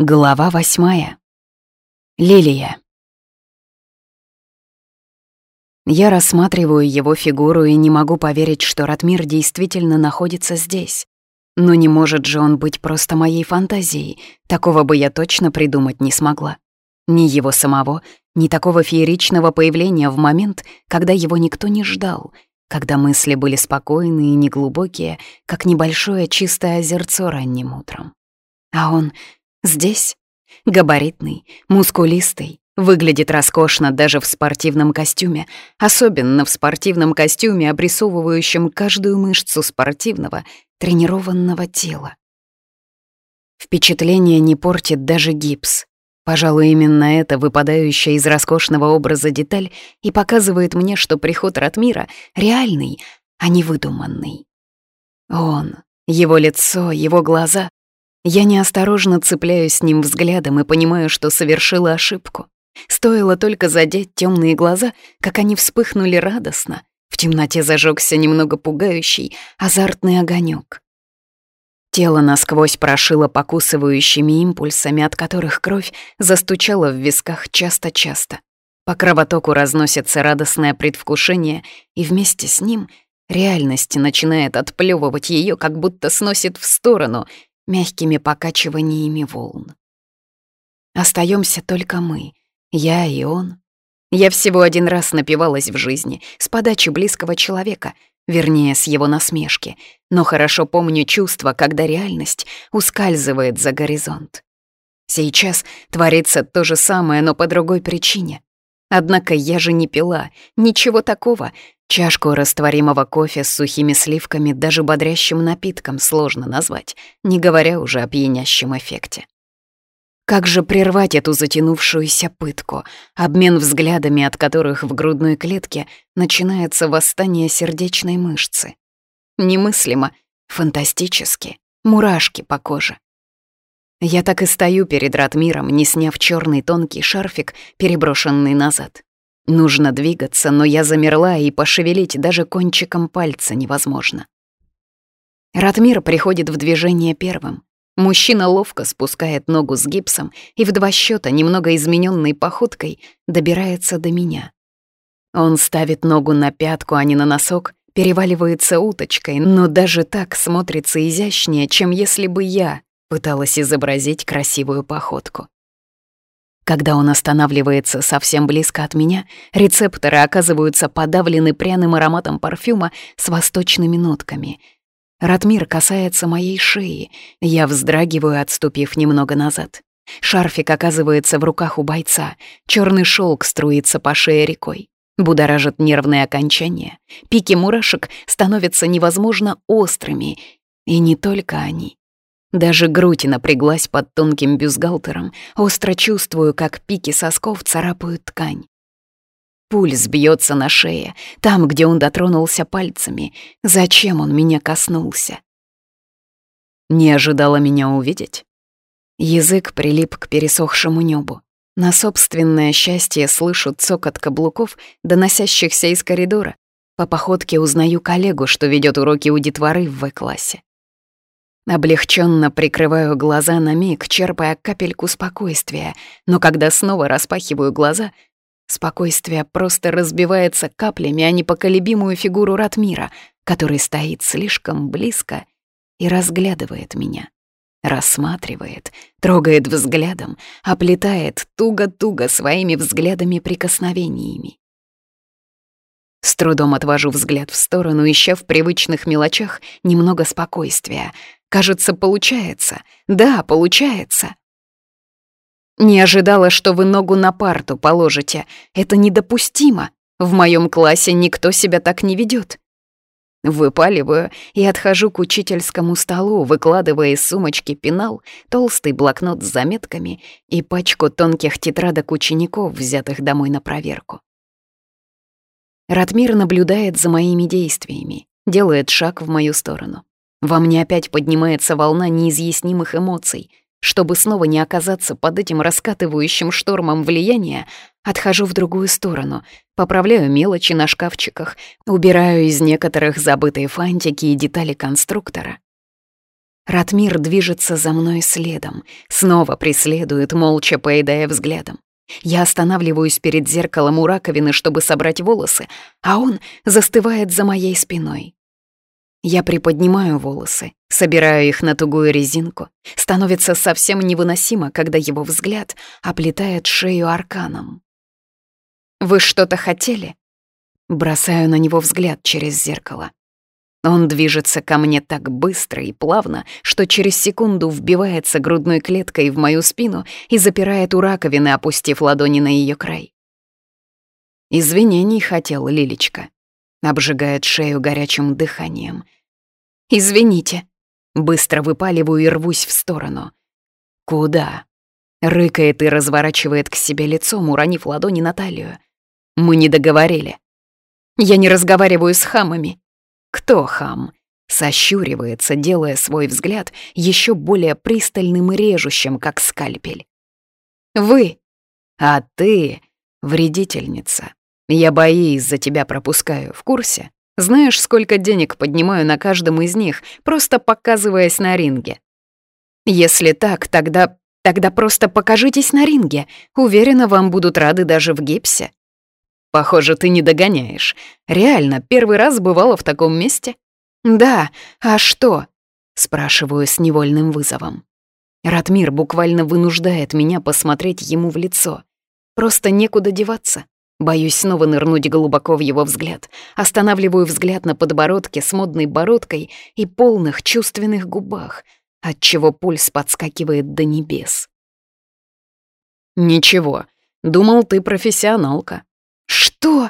Глава восьмая. Лилия. Я рассматриваю его фигуру и не могу поверить, что Ратмир действительно находится здесь. Но не может же он быть просто моей фантазией, такого бы я точно придумать не смогла. Ни его самого, ни такого фееричного появления в момент, когда его никто не ждал, когда мысли были спокойные и неглубокие, как небольшое чистое озерцо ранним утром. А он Здесь габаритный, мускулистый, выглядит роскошно даже в спортивном костюме, особенно в спортивном костюме, обрисовывающем каждую мышцу спортивного, тренированного тела. Впечатление не портит даже гипс. Пожалуй, именно эта выпадающая из роскошного образа деталь и показывает мне, что приход Ратмира реальный, а не выдуманный. Он, его лицо, его глаза я неосторожно цепляюсь с ним взглядом и понимаю, что совершила ошибку. Стоило только задеть темные глаза, как они вспыхнули радостно. В темноте зажегся немного пугающий, азартный огонек. Тело насквозь прошило покусывающими импульсами, от которых кровь застучала в висках часто-часто. По кровотоку разносится радостное предвкушение, и вместе с ним — Реальность начинает отплевывать ее, как будто сносит в сторону, мягкими покачиваниями волн. Остаемся только мы, я и он. Я всего один раз напивалась в жизни с подачи близкого человека, вернее, с его насмешки, но хорошо помню чувство, когда реальность ускальзывает за горизонт. Сейчас творится то же самое, но по другой причине. Однако я же не пила. Ничего такого. Чашку растворимого кофе с сухими сливками даже бодрящим напитком сложно назвать, не говоря уже о пьянящем эффекте. Как же прервать эту затянувшуюся пытку, обмен взглядами от которых в грудной клетке начинается восстание сердечной мышцы? Немыслимо, фантастически, мурашки по коже. Я так и стою перед Ратмиром, не сняв черный тонкий шарфик, переброшенный назад. Нужно двигаться, но я замерла, и пошевелить даже кончиком пальца невозможно. Ратмир приходит в движение первым. Мужчина ловко спускает ногу с гипсом и в два счета, немного измененной походкой, добирается до меня. Он ставит ногу на пятку, а не на носок, переваливается уточкой, но даже так смотрится изящнее, чем если бы я пыталась изобразить красивую походку. Когда он останавливается совсем близко от меня, рецепторы оказываются подавлены пряным ароматом парфюма с восточными нотками. Ратмир касается моей шеи, я вздрагиваю, отступив немного назад. Шарфик оказывается в руках у бойца, черный шелк струится по шее рекой. Будоражит нервные окончания, пики мурашек становятся невозможно острыми, и не только они. Даже грудь напряглась под тонким бюстгальтером, остро чувствую, как пики сосков царапают ткань. Пульс бьется на шее, там, где он дотронулся пальцами. Зачем он меня коснулся? Не ожидала меня увидеть? Язык прилип к пересохшему небу. На собственное счастье слышу цокот каблуков, доносящихся из коридора. По походке узнаю коллегу, что ведет уроки у детворы в В-классе. Облегченно прикрываю глаза на миг, черпая капельку спокойствия, но когда снова распахиваю глаза, спокойствие просто разбивается каплями о непоколебимую фигуру Ратмира, который стоит слишком близко и разглядывает меня. Рассматривает, трогает взглядом, оплетает туго-туго своими взглядами-прикосновениями. С трудом отвожу взгляд в сторону, ища в привычных мелочах немного спокойствия, Кажется, получается. Да, получается. Не ожидала, что вы ногу на парту положите. Это недопустимо. В моем классе никто себя так не ведет. Выпаливаю и отхожу к учительскому столу, выкладывая из сумочки пенал, толстый блокнот с заметками и пачку тонких тетрадок учеников, взятых домой на проверку. Ратмир наблюдает за моими действиями, делает шаг в мою сторону. Во мне опять поднимается волна неизъяснимых эмоций. Чтобы снова не оказаться под этим раскатывающим штормом влияния, отхожу в другую сторону, поправляю мелочи на шкафчиках, убираю из некоторых забытые фантики и детали конструктора. Ратмир движется за мной следом, снова преследует, молча поедая взглядом. Я останавливаюсь перед зеркалом у раковины, чтобы собрать волосы, а он застывает за моей спиной. Я приподнимаю волосы, собираю их на тугую резинку. Становится совсем невыносимо, когда его взгляд оплетает шею арканом. «Вы что-то хотели?» Бросаю на него взгляд через зеркало. Он движется ко мне так быстро и плавно, что через секунду вбивается грудной клеткой в мою спину и запирает у раковины, опустив ладони на ее край. «Извинений хотел, Лилечка», — обжигает шею горячим дыханием. «Извините». Быстро выпаливаю и рвусь в сторону. «Куда?» Рыкает и разворачивает к себе лицом, уронив ладони на талию. «Мы не договорили». «Я не разговариваю с хамами». «Кто хам?» Сощуривается, делая свой взгляд еще более пристальным и режущим, как скальпель. «Вы!» «А ты!» «Вредительница. Я бои из-за тебя пропускаю, в курсе?» Знаешь, сколько денег поднимаю на каждом из них, просто показываясь на ринге? Если так, тогда... Тогда просто покажитесь на ринге. Уверена, вам будут рады даже в гипсе. Похоже, ты не догоняешь. Реально, первый раз бывала в таком месте? Да, а что? Спрашиваю с невольным вызовом. Ратмир буквально вынуждает меня посмотреть ему в лицо. Просто некуда деваться. Боюсь снова нырнуть глубоко в его взгляд. Останавливаю взгляд на подбородке с модной бородкой и полных чувственных губах, отчего пульс подскакивает до небес. «Ничего. Думал, ты профессионалка». «Что?»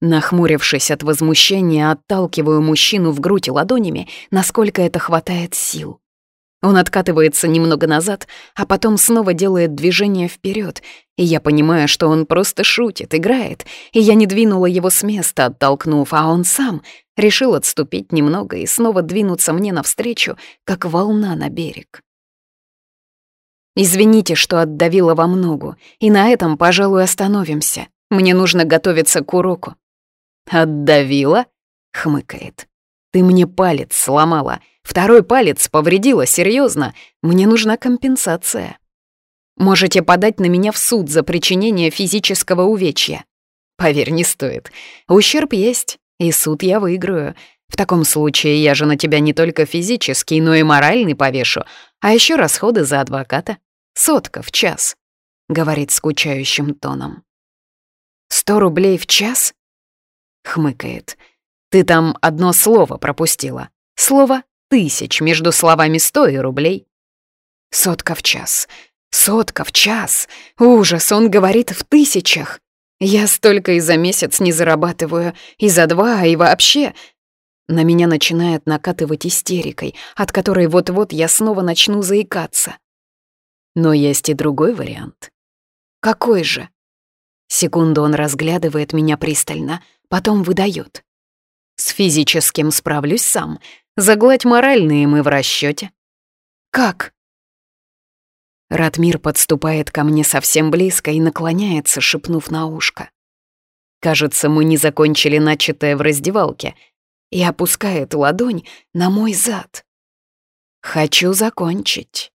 Нахмурившись от возмущения, отталкиваю мужчину в грудь ладонями, насколько это хватает сил. Он откатывается немного назад, а потом снова делает движение вперед, и я понимаю, что он просто шутит, играет, и я не двинула его с места, оттолкнув, а он сам решил отступить немного и снова двинуться мне навстречу, как волна на берег. «Извините, что отдавила вам ногу, и на этом, пожалуй, остановимся. Мне нужно готовиться к уроку». «Отдавила?» — хмыкает. Ты мне палец сломала. Второй палец повредила, серьезно. Мне нужна компенсация. Можете подать на меня в суд за причинение физического увечья. Поверь, не стоит. Ущерб есть, и суд я выиграю. В таком случае я же на тебя не только физический, но и моральный повешу, а еще расходы за адвоката. Сотка в час, — говорит скучающим тоном. «Сто рублей в час?» — хмыкает. «Хмыкает». Ты там одно слово пропустила. Слово «тысяч» между словами «сто» и «рублей». Сотка в час. Сотка в час. Ужас, он говорит в тысячах. Я столько и за месяц не зарабатываю, и за два, и вообще. На меня начинает накатывать истерикой, от которой вот-вот я снова начну заикаться. Но есть и другой вариант. Какой же? Секунду он разглядывает меня пристально, потом выдает. С физическим справлюсь сам. Загладь моральные мы в расчете. Как? Ратмир подступает ко мне совсем близко и наклоняется, шепнув на ушко. Кажется, мы не закончили начатое в раздевалке. И опускает ладонь на мой зад. Хочу закончить.